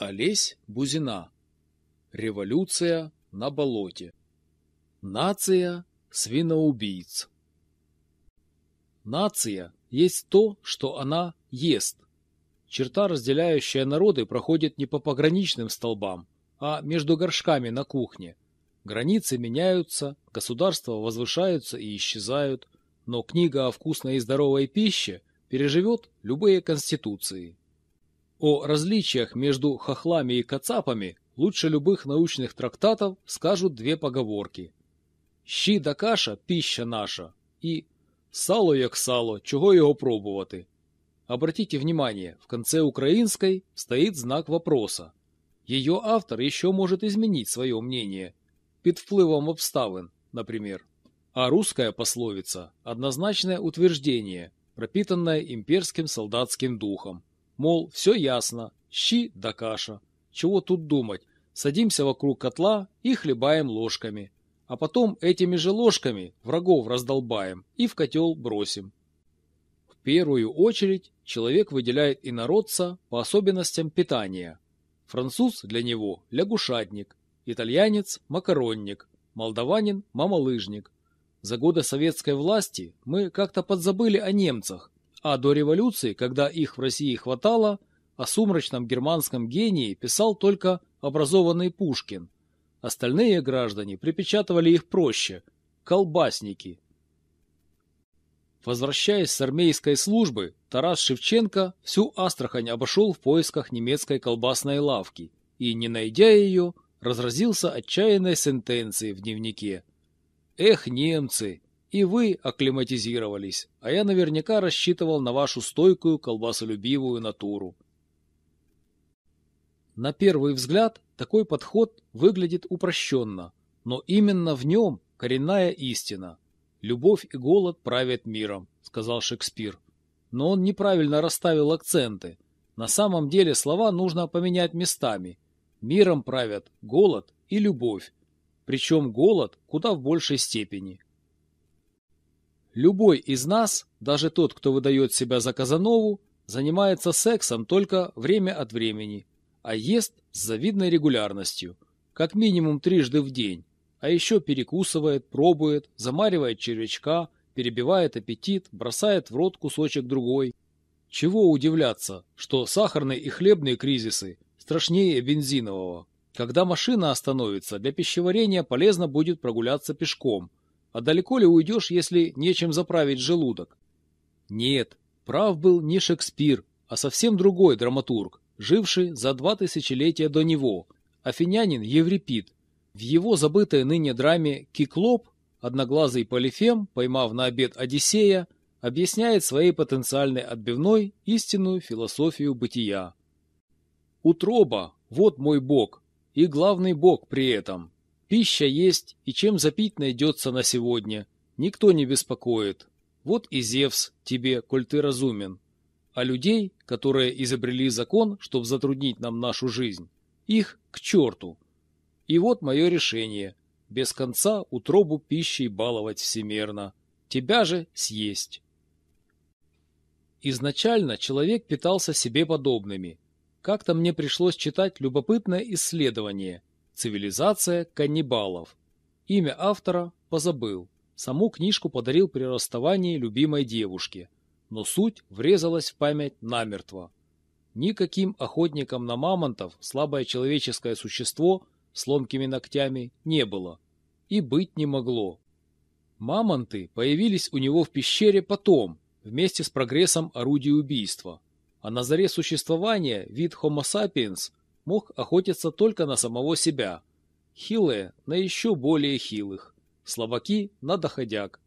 Олесь Бузина. Революция на болоте. Нация свиноубийц. Нация есть то, что она ест. Черта, разделяющая народы, проходит не по пограничным столбам, а между горшками на кухне. Границы меняются, государства возвышаются и исчезают, но книга о вкусной и здоровой пище переживет любые конституции. О различиях между хохлами и кацапами лучше любых научных трактатов скажут две поговорки. «Щі да каша – пища наша» и «Сало як сало, чого його пробувати?» Обратите внимание, в конце украинской стоит знак вопроса. Ее автор еще может изменить свое мнение, под впливом обставин, например. А русская пословица – однозначное утверждение, пропитанное имперским солдатским духом. Мол, все ясно, щи да каша. Чего тут думать? Садимся вокруг котла и хлебаем ложками. А потом этими же ложками врагов раздолбаем и в котел бросим. В первую очередь человек выделяет инородца по особенностям питания. Француз для него – лягушатник, итальянец – макаронник, молдаванин – мамалыжник. За годы советской власти мы как-то подзабыли о немцах, а до революции, когда их в России хватало, о сумрачном германском гении писал только образованный Пушкин. Остальные граждане припечатывали их проще – колбасники. Возвращаясь с армейской службы, Тарас Шевченко всю Астрахань обошел в поисках немецкой колбасной лавки и, не найдя ее, разразился отчаянной сентенцией в дневнике. «Эх, немцы! И вы акклиматизировались, а я наверняка рассчитывал на вашу стойкую колбасолюбивую натуру. На первый взгляд такой подход выглядит упрощенно, но именно в нем коренная истина. «Любовь и голод правят миром», — сказал Шекспир. Но он неправильно расставил акценты. На самом деле слова нужно поменять местами. Миром правят голод и любовь, причем голод куда в большей степени. Любой из нас, даже тот, кто выдает себя за Казанову, занимается сексом только время от времени, а ест с завидной регулярностью, как минимум трижды в день, а еще перекусывает, пробует, замаривает червячка, перебивает аппетит, бросает в рот кусочек другой. Чего удивляться, что сахарные и хлебные кризисы страшнее бензинового. Когда машина остановится, для пищеварения полезно будет прогуляться пешком – а далеко ли уйдешь, если нечем заправить желудок? Нет, прав был не Шекспир, а совсем другой драматург, живший за два тысячелетия до него, афинянин Еврипид. В его забытой ныне драме «Киклоп» одноглазый Полифем, поймав на обед Одиссея, объясняет своей потенциальной отбивной истинную философию бытия. «Утроба – вот мой бог, и главный бог при этом. Пища есть, и чем запить найдется на сегодня. Никто не беспокоит. Вот и Зевс тебе, коль ты разумен. А людей, которые изобрели закон, чтобы затруднить нам нашу жизнь, их к черту. И вот мое решение. Без конца утробу пищей баловать всемерно. Тебя же съесть. Изначально человек питался себе подобными. Как-то мне пришлось читать любопытное исследование – Цивилизация каннибалов. Имя автора позабыл. Саму книжку подарил при расставании любимой девушке, но суть врезалась в память намертво. Никаким охотником на мамонтов слабое человеческое существо с ломкими ногтями не было. И быть не могло. Мамонты появились у него в пещере потом, вместе с прогрессом орудий убийства. А на заре существования вид Homo sapiens мог охотиться только на самого себя. Хилые на еще более хилых. Слабаки на доходяг.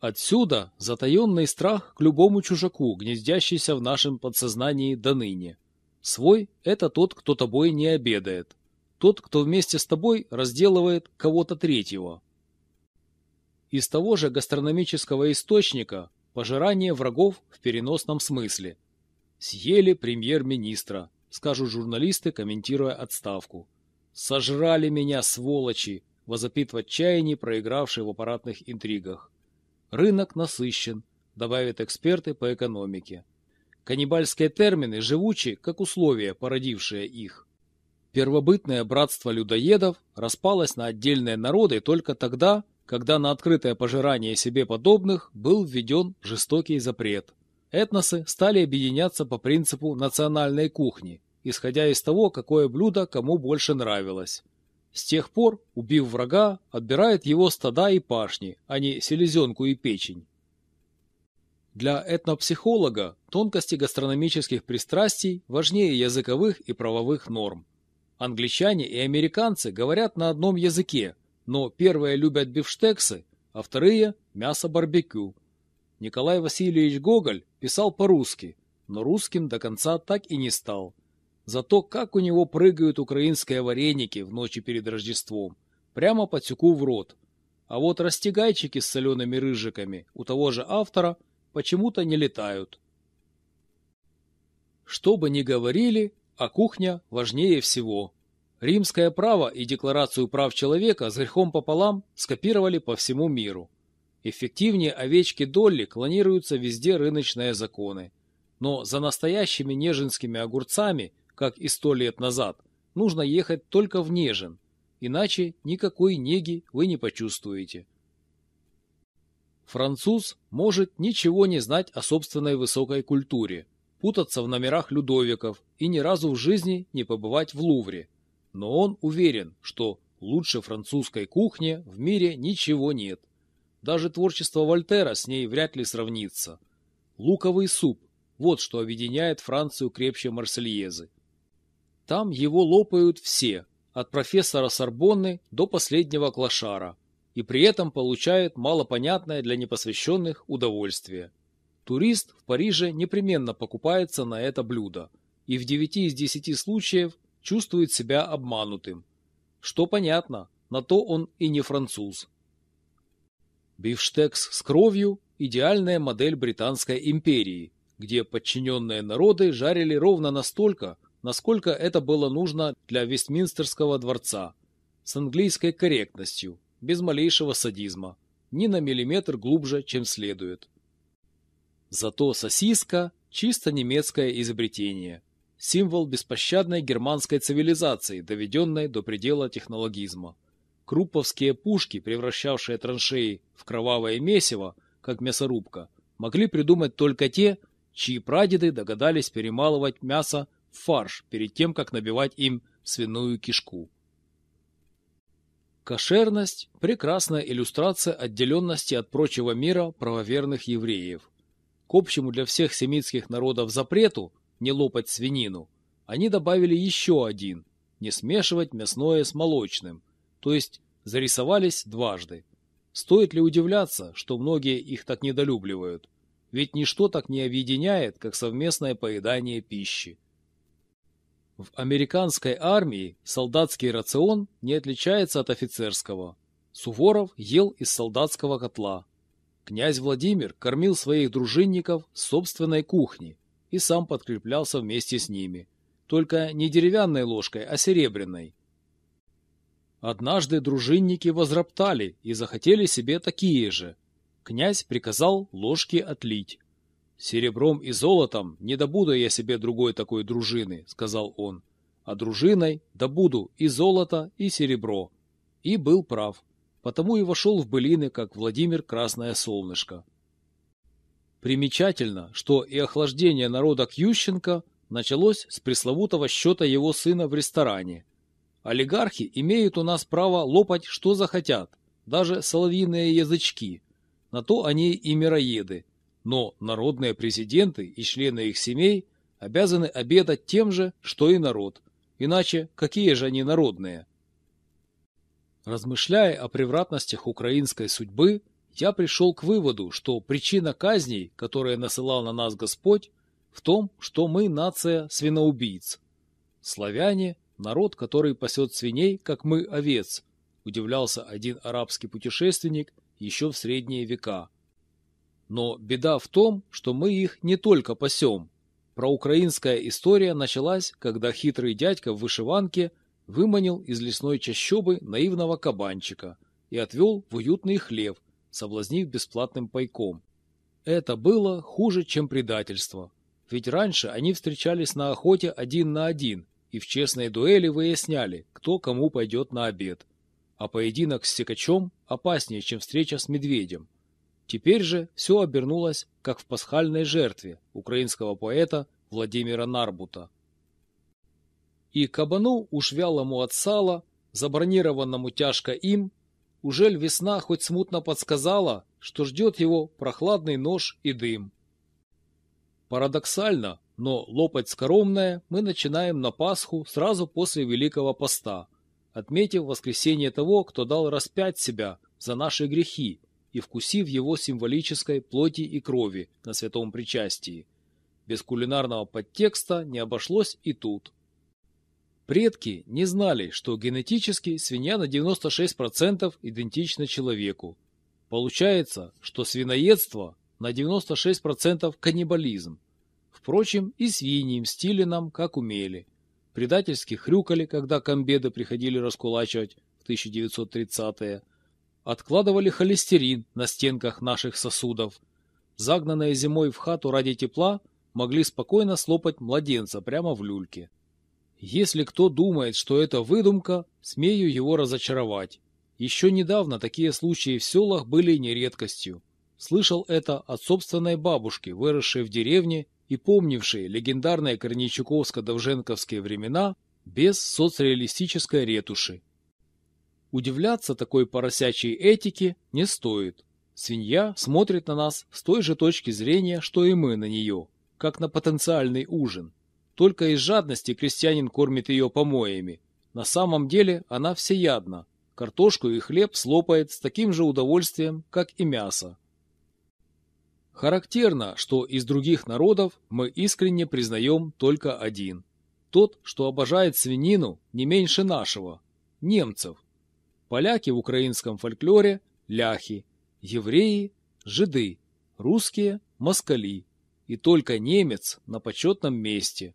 Отсюда затаенный страх к любому чужаку, гнездящийся в нашем подсознании до ныне. Свой – это тот, кто тобой не обедает. Тот, кто вместе с тобой разделывает кого-то третьего. Из того же гастрономического источника – пожирание врагов в переносном смысле. Съели премьер-министра, скажут журналисты, комментируя отставку. «Сожрали меня, сволочи!» – возопит в отчаянии проигравший в аппаратных интригах. «Рынок насыщен», – добавят эксперты по экономике. Каннибальские термины живучи, как условия, породившие их. Первобытное братство людоедов распалось на отдельные народы только тогда, когда на открытое пожирание себе подобных был введен жестокий запрет. Этносы стали объединяться по принципу национальной кухни, исходя из того, какое блюдо кому больше нравилось. С тех пор, убив врага, отбирает его стада и пашни, а не селезенку и печень. Для этнопсихолога тонкости гастрономических пристрастий важнее языковых и правовых норм. Англичане и американцы говорят на одном языке, но первые любят бифштексы, а вторые – мясо барбекю. Николай Васильевич Гоголь писал по-русски, но русским до конца так и не стал. Зато как у него прыгают украинские вареники в ночи перед Рождеством. Прямо потеку в рот. А вот растягайчики с солеными рыжиками у того же автора почему-то не летают. Что бы ни говорили, а кухня важнее всего. Римское право и Декларацию прав человека с грехом пополам скопировали по всему миру. Эффективнее овечки Долли клонируются везде рыночные законы. Но за настоящими неженскими огурцами как и сто лет назад, нужно ехать только в Нежин, иначе никакой неги вы не почувствуете. Француз может ничего не знать о собственной высокой культуре, путаться в номерах Людовиков и ни разу в жизни не побывать в Лувре. Но он уверен, что лучше французской кухни в мире ничего нет. Даже творчество Вольтера с ней вряд ли сравнится. Луковый суп – вот что объединяет Францию крепче Марсельезы. Там его лопают все, от профессора Сорбонны до последнего клошара, и при этом получает малопонятное для непосвященных удовольствие. Турист в Париже непременно покупается на это блюдо, и в 9 из 10 случаев чувствует себя обманутым. Что понятно, на то он и не француз. Бифштекс с кровью – идеальная модель Британской империи, где подчиненные народы жарили ровно настолько, насколько это было нужно для Вестминстерского дворца, с английской корректностью, без малейшего садизма, ни на миллиметр глубже, чем следует. Зато сосиска – чисто немецкое изобретение, символ беспощадной германской цивилизации, доведенной до предела технологизма. Крупповские пушки, превращавшие траншеи в кровавое месиво, как мясорубка, могли придумать только те, чьи прадеды догадались перемалывать мясо фарш перед тем, как набивать им свиную кишку. Кошерность – прекрасная иллюстрация отделенности от прочего мира правоверных евреев. К общему для всех семитских народов запрету не лопать свинину, они добавили еще один – не смешивать мясное с молочным, то есть зарисовались дважды. Стоит ли удивляться, что многие их так недолюбливают? Ведь ничто так не объединяет, как совместное поедание пищи. В американской армии солдатский рацион не отличается от офицерского. Суворов ел из солдатского котла. Князь Владимир кормил своих дружинников собственной кухни и сам подкреплялся вместе с ними. Только не деревянной ложкой, а серебряной. Однажды дружинники возроптали и захотели себе такие же. Князь приказал ложки отлить. «Серебром и золотом не добуду я себе другой такой дружины», — сказал он. «А дружиной добуду и золото, и серебро». И был прав, потому и вошел в былины, как Владимир Красное Солнышко. Примечательно, что и охлаждение народа Ющенко началось с пресловутого счета его сына в ресторане. Олигархи имеют у нас право лопать что захотят, даже соловьиные язычки. На то они и мироеды, но народные президенты и члены их семей обязаны обедать тем же, что и народ. Иначе какие же они народные? Размышляя о превратностях украинской судьбы, я пришел к выводу, что причина казней, которые насылал на нас Господь, в том, что мы нация свиноубийц. Славяне – народ, который пасет свиней, как мы овец, удивлялся один арабский путешественник еще в средние века – но беда в том, что мы их не только пасем. Проукраинская история началась, когда хитрый дядька в вышиванке выманил из лесной чащобы наивного кабанчика и отвел в уютный хлев, соблазнив бесплатным пайком. Это было хуже, чем предательство. Ведь раньше они встречались на охоте один на один и в честной дуэли выясняли, кто кому пойдет на обед. А поединок с секачом опаснее, чем встреча с медведем. Теперь же все обернулось, как в пасхальной жертве украинского поэта Владимира Нарбута. И кабану уж вялому от сала, забронированному тяжко им, ужель весна хоть смутно подсказала, что ждет его прохладный нож и дым. Парадоксально, но лопать скоромное мы начинаем на Пасху сразу после Великого Поста, отметив воскресение того, кто дал распять себя за наши грехи и вкусив его символической плоти и крови на святом причастии. Без кулинарного подтекста не обошлось и тут. Предки не знали, что генетически свинья на 96% идентична человеку. Получается, что свиноедство на 96% каннибализм. Впрочем, и свиньи мстили нам, как умели. Предательски хрюкали, когда комбеды приходили раскулачивать в 1930-е. Откладывали холестерин на стенках наших сосудов. Загнанные зимой в хату ради тепла, могли спокойно слопать младенца прямо в люльке. Если кто думает, что это выдумка, смею его разочаровать. Еще недавно такие случаи в селах были не редкостью. Слышал это от собственной бабушки, выросшей в деревне и помнившей легендарные Корнейчуковско-Довженковские времена без соцреалистической ретуши. Удивляться такой поросячей этике не стоит. Свинья смотрит на нас с той же точки зрения, что и мы на нее, как на потенциальный ужин. Только из жадности крестьянин кормит ее помоями. На самом деле она всеядна. Картошку и хлеб слопает с таким же удовольствием, как и мясо. Характерно, что из других народов мы искренне признаем только один. Тот, что обожает свинину не меньше нашего – немцев. Поляки в украинском фольклоре – ляхи, евреи – жиды, русские – москали. И только немец на почетном месте.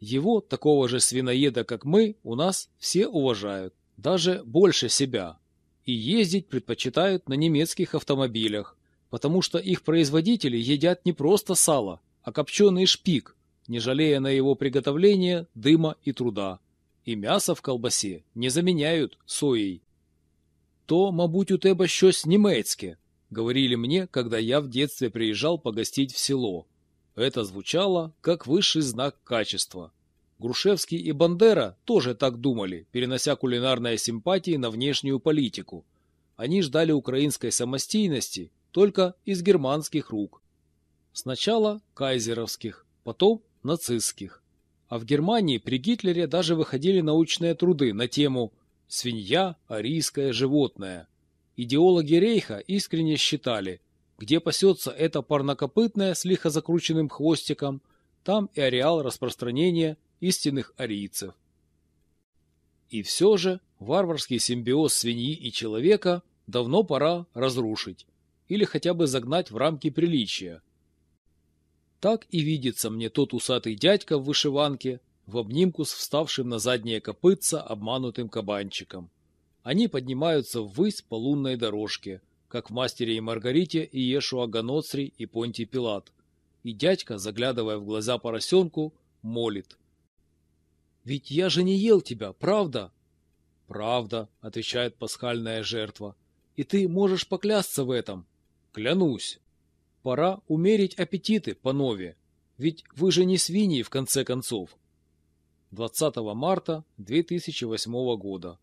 Его, такого же свиноеда, как мы, у нас все уважают, даже больше себя. И ездить предпочитают на немецких автомобилях, потому что их производители едят не просто сало, а копченый шпик, не жалея на его приготовление дыма и труда. І м'ясо в колбасе не заменяют соей. То, мабуть, у тебе щось німецьке, говорили мне, когда я в детстве приезжал погостить в село. Это звучало как высший знак качества. Грушевский и Бандера тоже так думали, перенося кулинарные симпатии на внешнюю политику. Они ждали украинской самостийности только из германских рук. Сначала кайзеровских, потом нацистских. А в Германии при Гитлере даже выходили научные труды на тему «Свинья – арийское животное». Идеологи Рейха искренне считали – где пасется это парнокопытное с лихо закрученным хвостиком, там и ареал распространения истинных арийцев. И все же варварский симбиоз свиньи и человека давно пора разрушить или хотя бы загнать в рамки приличия. Так и видится мне тот усатый дядька в вышиванке в обнимку с вставшим на заднее копытце обманутым кабанчиком. Они поднимаются ввысь по лунной дорожке – как в «Мастере и Маргарите» и Ешуа Ганоцри и Понтий Пилат. И дядька, заглядывая в глаза поросенку, молит. «Ведь я же не ел тебя, правда?» «Правда», — отвечает пасхальная жертва. «И ты можешь поклясться в этом?» «Клянусь». «Пора умерить аппетиты, панове, ведь вы же не свиньи, в конце концов». 20 марта 2008 года.